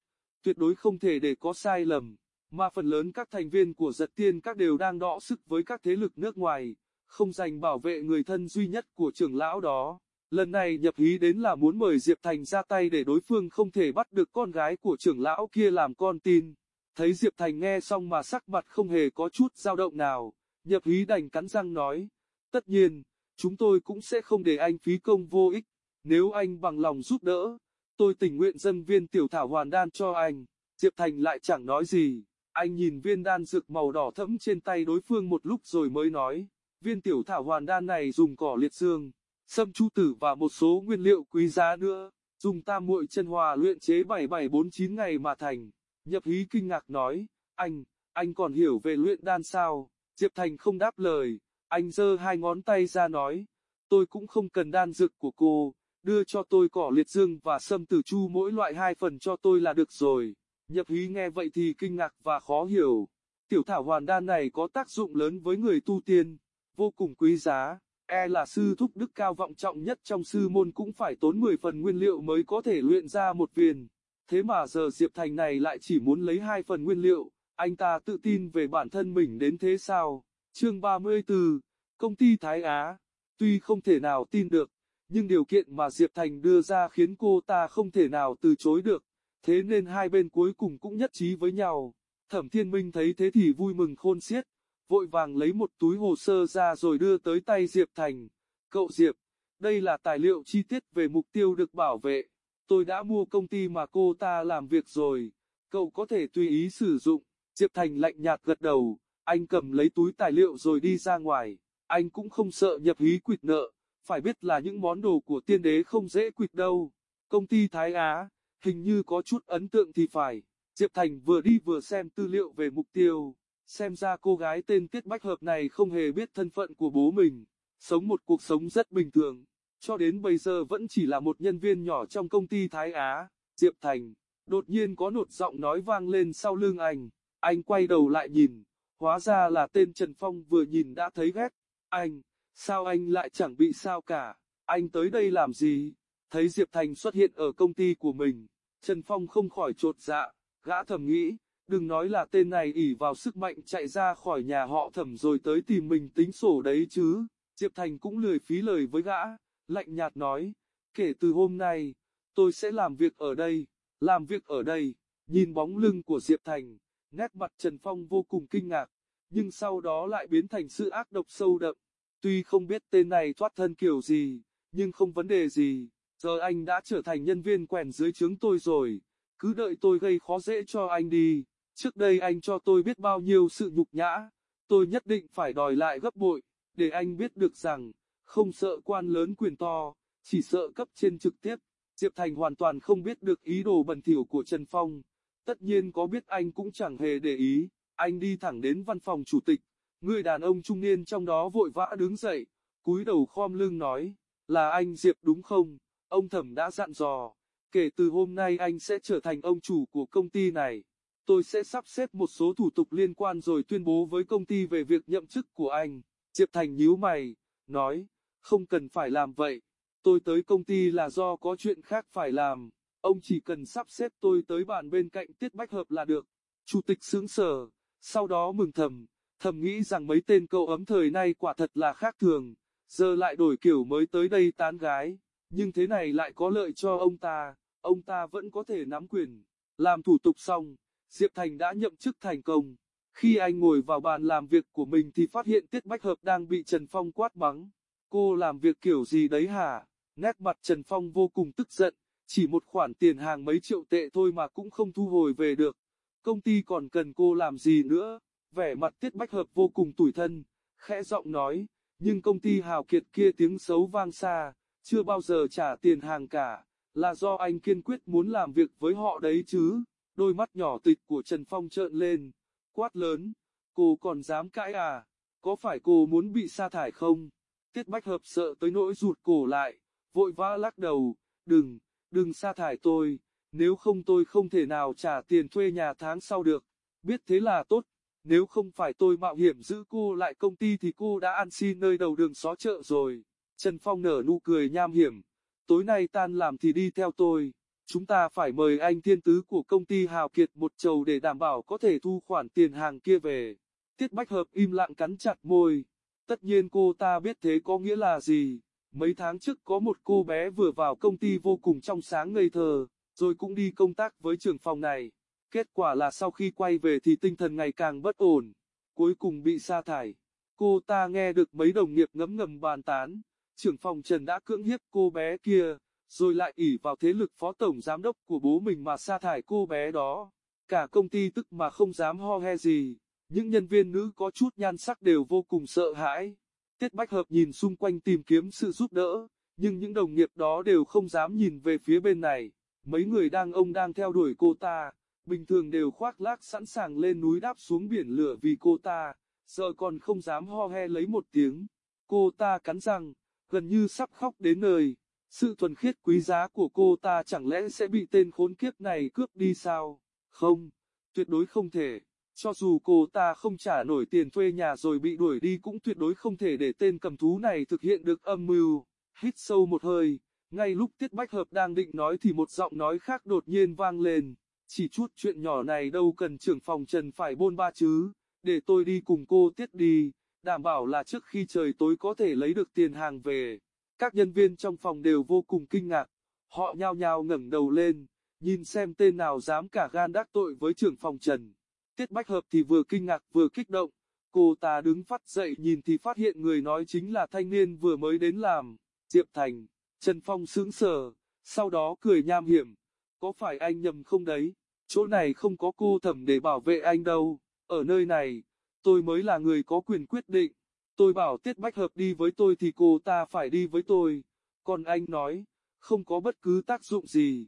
tuyệt đối không thể để có sai lầm, mà phần lớn các thành viên của giật tiên các đều đang đọ sức với các thế lực nước ngoài không dành bảo vệ người thân duy nhất của trưởng lão đó. Lần này nhập hí đến là muốn mời Diệp Thành ra tay để đối phương không thể bắt được con gái của trưởng lão kia làm con tin. Thấy Diệp Thành nghe xong mà sắc mặt không hề có chút dao động nào, nhập hí đành cắn răng nói, tất nhiên, chúng tôi cũng sẽ không để anh phí công vô ích, nếu anh bằng lòng giúp đỡ, tôi tình nguyện dâng viên tiểu thảo hoàn đan cho anh. Diệp Thành lại chẳng nói gì, anh nhìn viên đan dược màu đỏ thẫm trên tay đối phương một lúc rồi mới nói. Viên tiểu thảo hoàn đan này dùng cỏ liệt dương, sâm chu tử và một số nguyên liệu quý giá nữa, dùng tam muội chân hòa luyện chế 7749 ngày mà thành. Nhập hí kinh ngạc nói, anh, anh còn hiểu về luyện đan sao? Diệp Thành không đáp lời, anh giơ hai ngón tay ra nói, tôi cũng không cần đan dược của cô, đưa cho tôi cỏ liệt dương và sâm tử chu mỗi loại hai phần cho tôi là được rồi. Nhập hí nghe vậy thì kinh ngạc và khó hiểu. Tiểu thảo hoàn đan này có tác dụng lớn với người tu tiên vô cùng quý giá, e là sư thúc đức cao vọng trọng nhất trong sư môn cũng phải tốn 10 phần nguyên liệu mới có thể luyện ra một viên. Thế mà giờ Diệp Thành này lại chỉ muốn lấy hai phần nguyên liệu, anh ta tự tin về bản thân mình đến thế sao? Chương 34, Công ty Thái Á, tuy không thể nào tin được, nhưng điều kiện mà Diệp Thành đưa ra khiến cô ta không thể nào từ chối được, thế nên hai bên cuối cùng cũng nhất trí với nhau. Thẩm Thiên Minh thấy thế thì vui mừng khôn xiết, vội vàng lấy một túi hồ sơ ra rồi đưa tới tay Diệp Thành. Cậu Diệp, đây là tài liệu chi tiết về mục tiêu được bảo vệ. Tôi đã mua công ty mà cô ta làm việc rồi. Cậu có thể tùy ý sử dụng. Diệp Thành lạnh nhạt gật đầu. Anh cầm lấy túi tài liệu rồi đi ra ngoài. Anh cũng không sợ nhập hí quỵt nợ. Phải biết là những món đồ của tiên đế không dễ quỵt đâu. Công ty Thái Á, hình như có chút ấn tượng thì phải. Diệp Thành vừa đi vừa xem tư liệu về mục tiêu. Xem ra cô gái tên Tiết Bách Hợp này không hề biết thân phận của bố mình, sống một cuộc sống rất bình thường, cho đến bây giờ vẫn chỉ là một nhân viên nhỏ trong công ty Thái Á, Diệp Thành. Đột nhiên có nột giọng nói vang lên sau lưng anh, anh quay đầu lại nhìn, hóa ra là tên Trần Phong vừa nhìn đã thấy ghét. Anh, sao anh lại chẳng bị sao cả, anh tới đây làm gì? Thấy Diệp Thành xuất hiện ở công ty của mình, Trần Phong không khỏi trột dạ, gã thầm nghĩ, Đừng nói là tên này ỉ vào sức mạnh chạy ra khỏi nhà họ thẩm rồi tới tìm mình tính sổ đấy chứ. Diệp Thành cũng lười phí lời với gã, lạnh nhạt nói, kể từ hôm nay, tôi sẽ làm việc ở đây, làm việc ở đây, nhìn bóng lưng của Diệp Thành, Nét mặt Trần Phong vô cùng kinh ngạc, nhưng sau đó lại biến thành sự ác độc sâu đậm. Tuy không biết tên này thoát thân kiểu gì, nhưng không vấn đề gì, giờ anh đã trở thành nhân viên quèn dưới trướng tôi rồi, cứ đợi tôi gây khó dễ cho anh đi. Trước đây anh cho tôi biết bao nhiêu sự nhục nhã, tôi nhất định phải đòi lại gấp bội, để anh biết được rằng, không sợ quan lớn quyền to, chỉ sợ cấp trên trực tiếp. Diệp Thành hoàn toàn không biết được ý đồ bẩn thỉu của Trần Phong, tất nhiên có biết anh cũng chẳng hề để ý, anh đi thẳng đến văn phòng chủ tịch, người đàn ông trung niên trong đó vội vã đứng dậy, cúi đầu khom lưng nói, là anh Diệp đúng không, ông thẩm đã dặn dò, kể từ hôm nay anh sẽ trở thành ông chủ của công ty này. Tôi sẽ sắp xếp một số thủ tục liên quan rồi tuyên bố với công ty về việc nhậm chức của anh. Diệp Thành nhíu mày, nói, không cần phải làm vậy. Tôi tới công ty là do có chuyện khác phải làm. Ông chỉ cần sắp xếp tôi tới bàn bên cạnh Tiết Bách Hợp là được. Chủ tịch sướng sở, sau đó mừng thầm, thầm nghĩ rằng mấy tên cậu ấm thời nay quả thật là khác thường, giờ lại đổi kiểu mới tới đây tán gái, nhưng thế này lại có lợi cho ông ta, ông ta vẫn có thể nắm quyền. Làm thủ tục xong, Diệp Thành đã nhậm chức thành công. Khi anh ngồi vào bàn làm việc của mình thì phát hiện Tiết Bách Hợp đang bị Trần Phong quát mắng. Cô làm việc kiểu gì đấy hả? Nét mặt Trần Phong vô cùng tức giận, chỉ một khoản tiền hàng mấy triệu tệ thôi mà cũng không thu hồi về được. Công ty còn cần cô làm gì nữa? Vẻ mặt Tiết Bách Hợp vô cùng tủi thân, khẽ giọng nói, nhưng công ty hào kiệt kia tiếng xấu vang xa, chưa bao giờ trả tiền hàng cả, là do anh kiên quyết muốn làm việc với họ đấy chứ. Đôi mắt nhỏ tịch của Trần Phong trợn lên, quát lớn, cô còn dám cãi à, có phải cô muốn bị sa thải không? Tiết Bách Hợp sợ tới nỗi rụt cổ lại, vội vã lắc đầu, đừng, đừng sa thải tôi, nếu không tôi không thể nào trả tiền thuê nhà tháng sau được, biết thế là tốt, nếu không phải tôi mạo hiểm giữ cô lại công ty thì cô đã ăn xin nơi đầu đường xó chợ rồi. Trần Phong nở nụ cười nham hiểm, tối nay tan làm thì đi theo tôi chúng ta phải mời anh thiên tứ của công ty Hào Kiệt một chầu để đảm bảo có thể thu khoản tiền hàng kia về. Tiết Bách Hợp im lặng cắn chặt môi. Tất nhiên cô ta biết thế có nghĩa là gì. Mấy tháng trước có một cô bé vừa vào công ty vô cùng trong sáng ngây thơ, rồi cũng đi công tác với trưởng phòng này. Kết quả là sau khi quay về thì tinh thần ngày càng bất ổn, cuối cùng bị sa thải. Cô ta nghe được mấy đồng nghiệp ngấm ngầm bàn tán, trưởng phòng Trần đã cưỡng hiếp cô bé kia rồi lại ỷ vào thế lực phó tổng giám đốc của bố mình mà sa thải cô bé đó. Cả công ty tức mà không dám ho he gì, những nhân viên nữ có chút nhan sắc đều vô cùng sợ hãi. Tiết Bách Hợp nhìn xung quanh tìm kiếm sự giúp đỡ, nhưng những đồng nghiệp đó đều không dám nhìn về phía bên này. Mấy người đang ông đang theo đuổi cô ta, bình thường đều khoác lác sẵn sàng lên núi đáp xuống biển lửa vì cô ta, giờ còn không dám ho he lấy một tiếng. Cô ta cắn răng, gần như sắp khóc đến nơi. Sự thuần khiết quý giá của cô ta chẳng lẽ sẽ bị tên khốn kiếp này cướp đi sao? Không, tuyệt đối không thể. Cho dù cô ta không trả nổi tiền thuê nhà rồi bị đuổi đi cũng tuyệt đối không thể để tên cầm thú này thực hiện được âm mưu. Hít sâu một hơi, ngay lúc Tiết Bách Hợp đang định nói thì một giọng nói khác đột nhiên vang lên. Chỉ chút chuyện nhỏ này đâu cần trưởng phòng Trần phải bôn ba chứ, để tôi đi cùng cô Tiết đi, đảm bảo là trước khi trời tối có thể lấy được tiền hàng về. Các nhân viên trong phòng đều vô cùng kinh ngạc, họ nhao nhao ngẩng đầu lên, nhìn xem tên nào dám cả gan đắc tội với trưởng phòng Trần. Tiết Bách Hợp thì vừa kinh ngạc vừa kích động, cô ta đứng phát dậy nhìn thì phát hiện người nói chính là thanh niên vừa mới đến làm, Diệp Thành, Trần Phong sững sờ, sau đó cười nham hiểm, có phải anh nhầm không đấy, chỗ này không có cô thẩm để bảo vệ anh đâu, ở nơi này, tôi mới là người có quyền quyết định. Tôi bảo Tiết Bách Hợp đi với tôi thì cô ta phải đi với tôi. Còn anh nói, không có bất cứ tác dụng gì.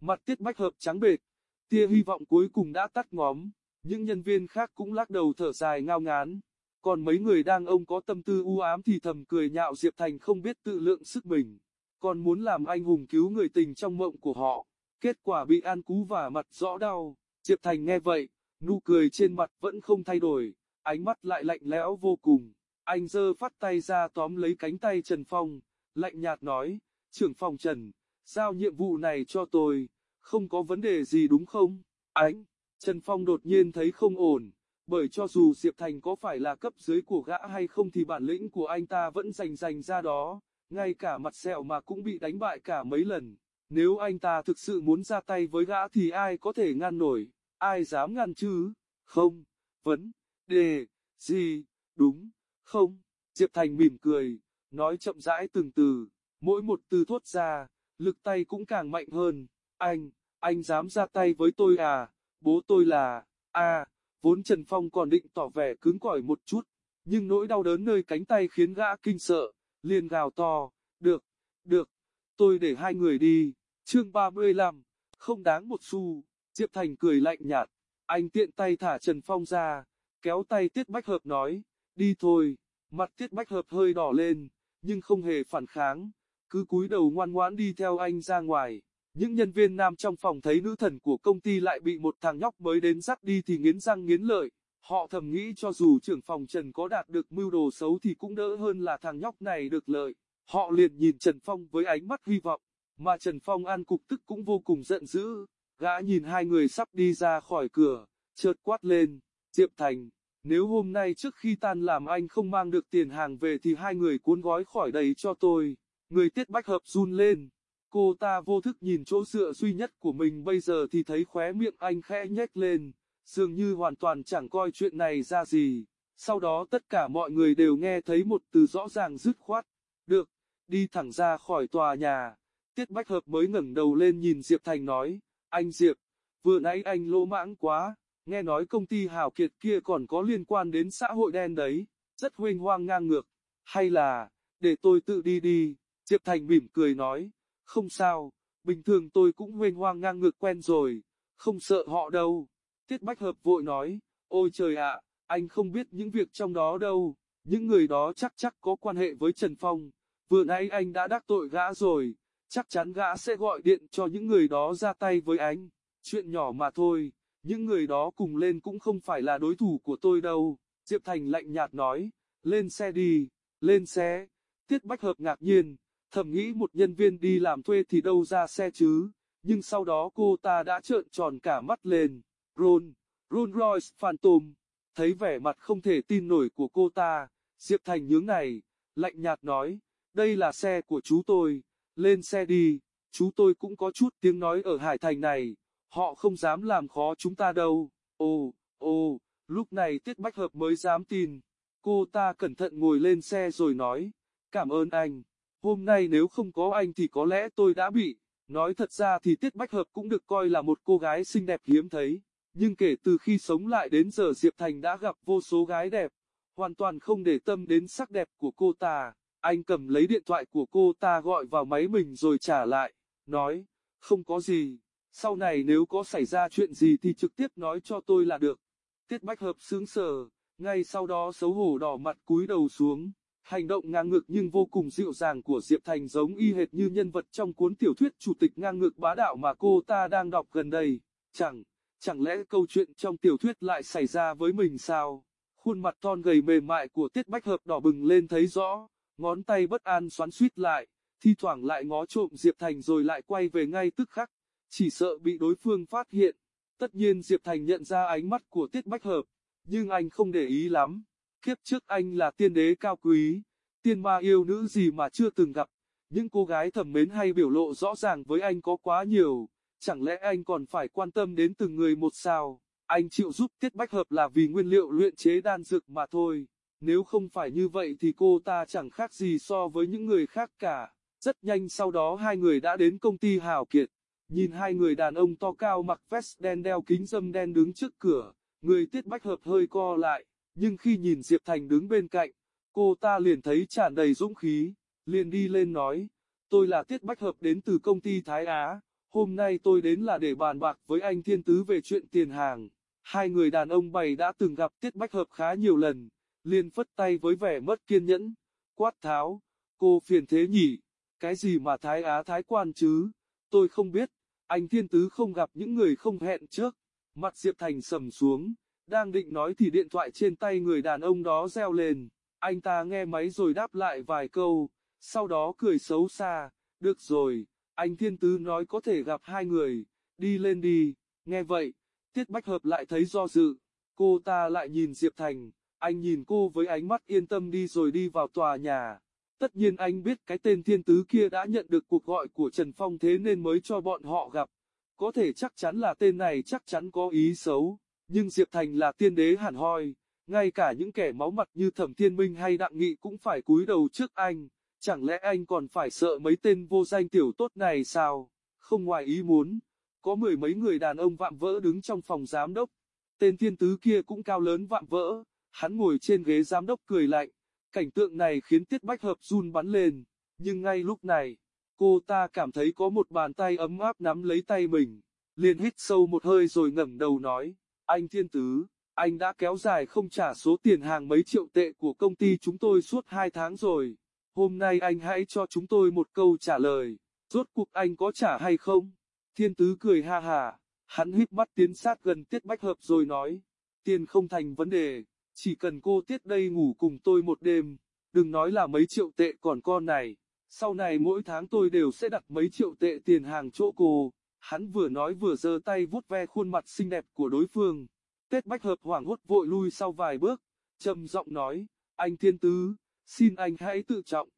Mặt Tiết Bách Hợp trắng bệt, tia hy vọng cuối cùng đã tắt ngóm. Những nhân viên khác cũng lắc đầu thở dài ngao ngán. Còn mấy người đang ông có tâm tư u ám thì thầm cười nhạo Diệp Thành không biết tự lượng sức mình. Còn muốn làm anh hùng cứu người tình trong mộng của họ. Kết quả bị an cú và mặt rõ đau. Diệp Thành nghe vậy, nụ cười trên mặt vẫn không thay đổi, ánh mắt lại lạnh lẽo vô cùng. Anh giơ phát tay ra tóm lấy cánh tay Trần Phong, lạnh nhạt nói, trưởng phòng Trần, giao nhiệm vụ này cho tôi, không có vấn đề gì đúng không? Ánh, Trần Phong đột nhiên thấy không ổn, bởi cho dù Diệp Thành có phải là cấp dưới của gã hay không thì bản lĩnh của anh ta vẫn rành rành ra đó, ngay cả mặt sẹo mà cũng bị đánh bại cả mấy lần. Nếu anh ta thực sự muốn ra tay với gã thì ai có thể ngăn nổi, ai dám ngăn chứ? Không, vấn, đề, gì, đúng, không, Diệp Thành mỉm cười, nói chậm rãi từng từ, mỗi một từ thốt ra, lực tay cũng càng mạnh hơn, anh, anh dám ra tay với tôi à, bố tôi là, a vốn Trần Phong còn định tỏ vẻ cứng cỏi một chút, nhưng nỗi đau đớn nơi cánh tay khiến gã kinh sợ, liền gào to, được, được, tôi để hai người đi, chương 35, không đáng một xu, Diệp Thành cười lạnh nhạt, anh tiện tay thả Trần Phong ra, kéo tay Tiết Bách Hợp nói, đi thôi, mặt Tiết Bách Hợp hơi đỏ lên, nhưng không hề phản kháng, cứ cúi đầu ngoan ngoãn đi theo anh ra ngoài. Những nhân viên nam trong phòng thấy nữ thần của công ty lại bị một thằng nhóc mới đến dắt đi thì nghiến răng nghiến lợi. Họ thầm nghĩ cho dù trưởng phòng Trần có đạt được mưu đồ xấu thì cũng đỡ hơn là thằng nhóc này được lợi. Họ liền nhìn Trần Phong với ánh mắt hy vọng, mà Trần Phong an cục tức cũng vô cùng giận dữ. Gã nhìn hai người sắp đi ra khỏi cửa, chợt quát lên, Diệp Thành, nếu hôm nay trước khi tan làm anh không mang được tiền hàng về thì hai người cuốn gói khỏi đây cho tôi. Người tiết bách hợp run lên. Cô ta vô thức nhìn chỗ dựa duy nhất của mình bây giờ thì thấy khóe miệng anh khẽ nhếch lên, dường như hoàn toàn chẳng coi chuyện này ra gì. Sau đó tất cả mọi người đều nghe thấy một từ rõ ràng dứt khoát. Được, đi thẳng ra khỏi tòa nhà. Tiết Bách Hợp mới ngẩng đầu lên nhìn Diệp Thành nói, anh Diệp, vừa nãy anh lỗ mãng quá, nghe nói công ty Hào Kiệt kia còn có liên quan đến xã hội đen đấy, rất huênh hoang ngang ngược, hay là, để tôi tự đi đi, Diệp Thành mỉm cười nói, không sao, bình thường tôi cũng huênh hoang ngang ngược quen rồi, không sợ họ đâu. Tiết Bách Hợp vội nói, ôi trời ạ, anh không biết những việc trong đó đâu, những người đó chắc chắc có quan hệ với Trần Phong, vừa nãy anh đã đắc tội gã rồi, chắc chắn gã sẽ gọi điện cho những người đó ra tay với anh, chuyện nhỏ mà thôi, những người đó cùng lên cũng không phải là đối thủ của tôi đâu, Diệp Thành lạnh nhạt nói, lên xe đi, lên xe, Tiết Bách Hợp ngạc nhiên, thầm nghĩ một nhân viên đi làm thuê thì đâu ra xe chứ, nhưng sau đó cô ta đã trợn tròn cả mắt lên, Ron, Rolls Royce Phantom, thấy vẻ mặt không thể tin nổi của cô ta, Diệp Thành nhướng này, lạnh nhạt nói, đây là xe của chú tôi, lên xe đi, chú tôi cũng có chút tiếng nói ở Hải Thành này, họ không dám làm khó chúng ta đâu, ồ, ồ, lúc này Tiết Bách Hợp mới dám tin, cô ta cẩn thận ngồi lên xe rồi nói, cảm ơn anh. Hôm nay nếu không có anh thì có lẽ tôi đã bị, nói thật ra thì Tiết Bách Hợp cũng được coi là một cô gái xinh đẹp hiếm thấy, nhưng kể từ khi sống lại đến giờ Diệp Thành đã gặp vô số gái đẹp, hoàn toàn không để tâm đến sắc đẹp của cô ta. Anh cầm lấy điện thoại của cô ta gọi vào máy mình rồi trả lại, nói, không có gì, sau này nếu có xảy ra chuyện gì thì trực tiếp nói cho tôi là được. Tiết Bách Hợp sướng sờ, ngay sau đó xấu hổ đỏ mặt cúi đầu xuống. Hành động ngang ngược nhưng vô cùng dịu dàng của Diệp Thành giống y hệt như nhân vật trong cuốn tiểu thuyết chủ tịch ngang ngược bá đạo mà cô ta đang đọc gần đây. Chẳng, chẳng lẽ câu chuyện trong tiểu thuyết lại xảy ra với mình sao? Khuôn mặt thon gầy mềm mại của Tiết Bách Hợp đỏ bừng lên thấy rõ, ngón tay bất an xoắn suýt lại, thi thoảng lại ngó trộm Diệp Thành rồi lại quay về ngay tức khắc, chỉ sợ bị đối phương phát hiện. Tất nhiên Diệp Thành nhận ra ánh mắt của Tiết Bách Hợp, nhưng anh không để ý lắm. Kiếp trước anh là tiên đế cao quý, tiên ma yêu nữ gì mà chưa từng gặp, những cô gái thầm mến hay biểu lộ rõ ràng với anh có quá nhiều, chẳng lẽ anh còn phải quan tâm đến từng người một sao? Anh chịu giúp Tiết Bách Hợp là vì nguyên liệu luyện chế đan dược mà thôi, nếu không phải như vậy thì cô ta chẳng khác gì so với những người khác cả. Rất nhanh sau đó hai người đã đến công ty Hào Kiệt, nhìn hai người đàn ông to cao mặc vest đen đeo kính dâm đen đứng trước cửa, người Tiết Bách Hợp hơi co lại nhưng khi nhìn Diệp Thành đứng bên cạnh, cô ta liền thấy tràn đầy dũng khí, liền đi lên nói, tôi là Tiết Bách Hợp đến từ công ty Thái Á, hôm nay tôi đến là để bàn bạc với anh Thiên Tứ về chuyện tiền hàng. Hai người đàn ông bày đã từng gặp Tiết Bách Hợp khá nhiều lần, liền phất tay với vẻ mất kiên nhẫn, quát tháo, cô phiền thế nhỉ, cái gì mà Thái Á Thái quan chứ, tôi không biết, anh Thiên Tứ không gặp những người không hẹn trước, mặt Diệp Thành sầm xuống. Đang định nói thì điện thoại trên tay người đàn ông đó reo lên, anh ta nghe máy rồi đáp lại vài câu, sau đó cười xấu xa, được rồi, anh Thiên Tứ nói có thể gặp hai người, đi lên đi, nghe vậy, Tiết Bách Hợp lại thấy do dự, cô ta lại nhìn Diệp Thành, anh nhìn cô với ánh mắt yên tâm đi rồi đi vào tòa nhà. Tất nhiên anh biết cái tên Thiên Tứ kia đã nhận được cuộc gọi của Trần Phong thế nên mới cho bọn họ gặp. Có thể chắc chắn là tên này chắc chắn có ý xấu nhưng Diệp Thành là tiên đế hẳn hoi, ngay cả những kẻ máu mặt như Thẩm Thiên Minh hay Đặng Nghị cũng phải cúi đầu trước anh, chẳng lẽ anh còn phải sợ mấy tên vô danh tiểu tốt này sao? Không ngoài ý muốn, có mười mấy người đàn ông vạm vỡ đứng trong phòng giám đốc, tên thiên tứ kia cũng cao lớn vạm vỡ, hắn ngồi trên ghế giám đốc cười lạnh, cảnh tượng này khiến Tiết Bách Hợp run bắn lên, nhưng ngay lúc này, cô ta cảm thấy có một bàn tay ấm áp nắm lấy tay mình, liền hít sâu một hơi rồi ngẩng đầu nói, anh thiên tứ, anh đã kéo dài không trả số tiền hàng mấy triệu tệ của công ty chúng tôi suốt hai tháng rồi, hôm nay anh hãy cho chúng tôi một câu trả lời, rốt cuộc anh có trả hay không? Thiên tứ cười ha hà, hắn hít mắt tiến sát gần tiết bách hợp rồi nói, tiền không thành vấn đề, chỉ cần cô tiết đây ngủ cùng tôi một đêm, đừng nói là mấy triệu tệ còn con này, sau này mỗi tháng tôi đều sẽ đặt mấy triệu tệ tiền hàng chỗ cô. Hắn vừa nói vừa giơ tay vuốt ve khuôn mặt xinh đẹp của đối phương. Tết Bách Hợp hoảng hốt vội lui sau vài bước, trầm giọng nói, anh Thiên Tứ, xin anh hãy tự trọng.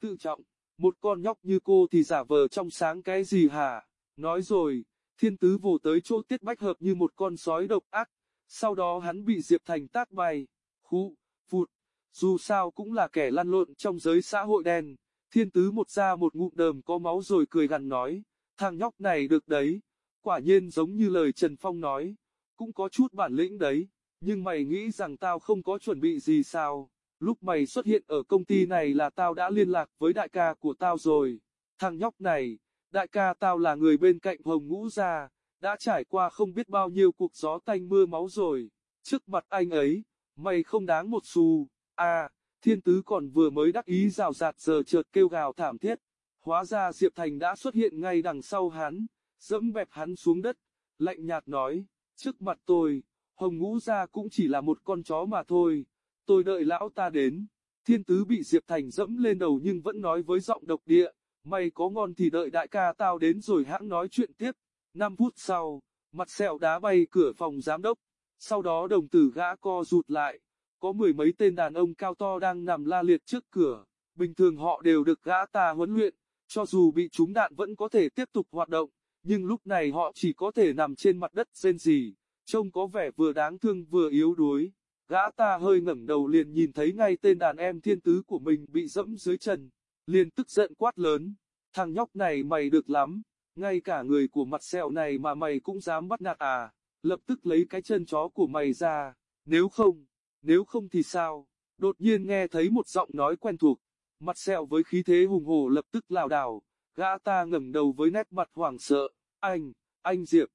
Tự trọng, một con nhóc như cô thì giả vờ trong sáng cái gì hả? Nói rồi, Thiên Tứ vồ tới chỗ Tiết Bách Hợp như một con sói độc ác, sau đó hắn bị Diệp Thành tát bay, khu, phụt, dù sao cũng là kẻ lăn lộn trong giới xã hội đen. Thiên Tứ một ra một ngụm đờm có máu rồi cười gằn nói, thằng nhóc này được đấy, quả nhiên giống như lời Trần Phong nói, cũng có chút bản lĩnh đấy, nhưng mày nghĩ rằng tao không có chuẩn bị gì sao, lúc mày xuất hiện ở công ty này là tao đã liên lạc với đại ca của tao rồi, thằng nhóc này, đại ca tao là người bên cạnh Hồng Ngũ Gia, đã trải qua không biết bao nhiêu cuộc gió tanh mưa máu rồi, trước mặt anh ấy, mày không đáng một xu, à, thiên tứ còn vừa mới đắc ý rào rạt giờ chợt kêu gào thảm thiết, hóa ra Diệp Thành đã xuất hiện ngay đằng sau hắn, dẫm bẹp hắn xuống đất, lạnh nhạt nói, trước mặt tôi, Hồng Ngũ Gia cũng chỉ là một con chó mà thôi, tôi đợi lão ta đến, thiên tứ bị Diệp Thành dẫm lên đầu nhưng vẫn nói với giọng độc địa, mày có ngon thì đợi đại ca tao đến rồi hãng nói chuyện tiếp, 5 phút sau, mặt sẹo đá bay cửa phòng giám đốc, sau đó đồng tử gã co rụt lại, có mười mấy tên đàn ông cao to đang nằm la liệt trước cửa, bình thường họ đều được gã ta huấn luyện, cho dù bị trúng đạn vẫn có thể tiếp tục hoạt động, nhưng lúc này họ chỉ có thể nằm trên mặt đất rên rỉ, trông có vẻ vừa đáng thương vừa yếu đuối. Gã ta hơi ngẩng đầu liền nhìn thấy ngay tên đàn em thiên tứ của mình bị dẫm dưới chân, liền tức giận quát lớn, thằng nhóc này mày được lắm, ngay cả người của mặt sẹo này mà mày cũng dám bắt nạt à, lập tức lấy cái chân chó của mày ra, nếu không, nếu không thì sao, đột nhiên nghe thấy một giọng nói quen thuộc, mặt sẹo với khí thế hùng hổ lập tức lảo đảo, gã ta ngẩng đầu với nét mặt hoảng sợ, anh, anh Diệp,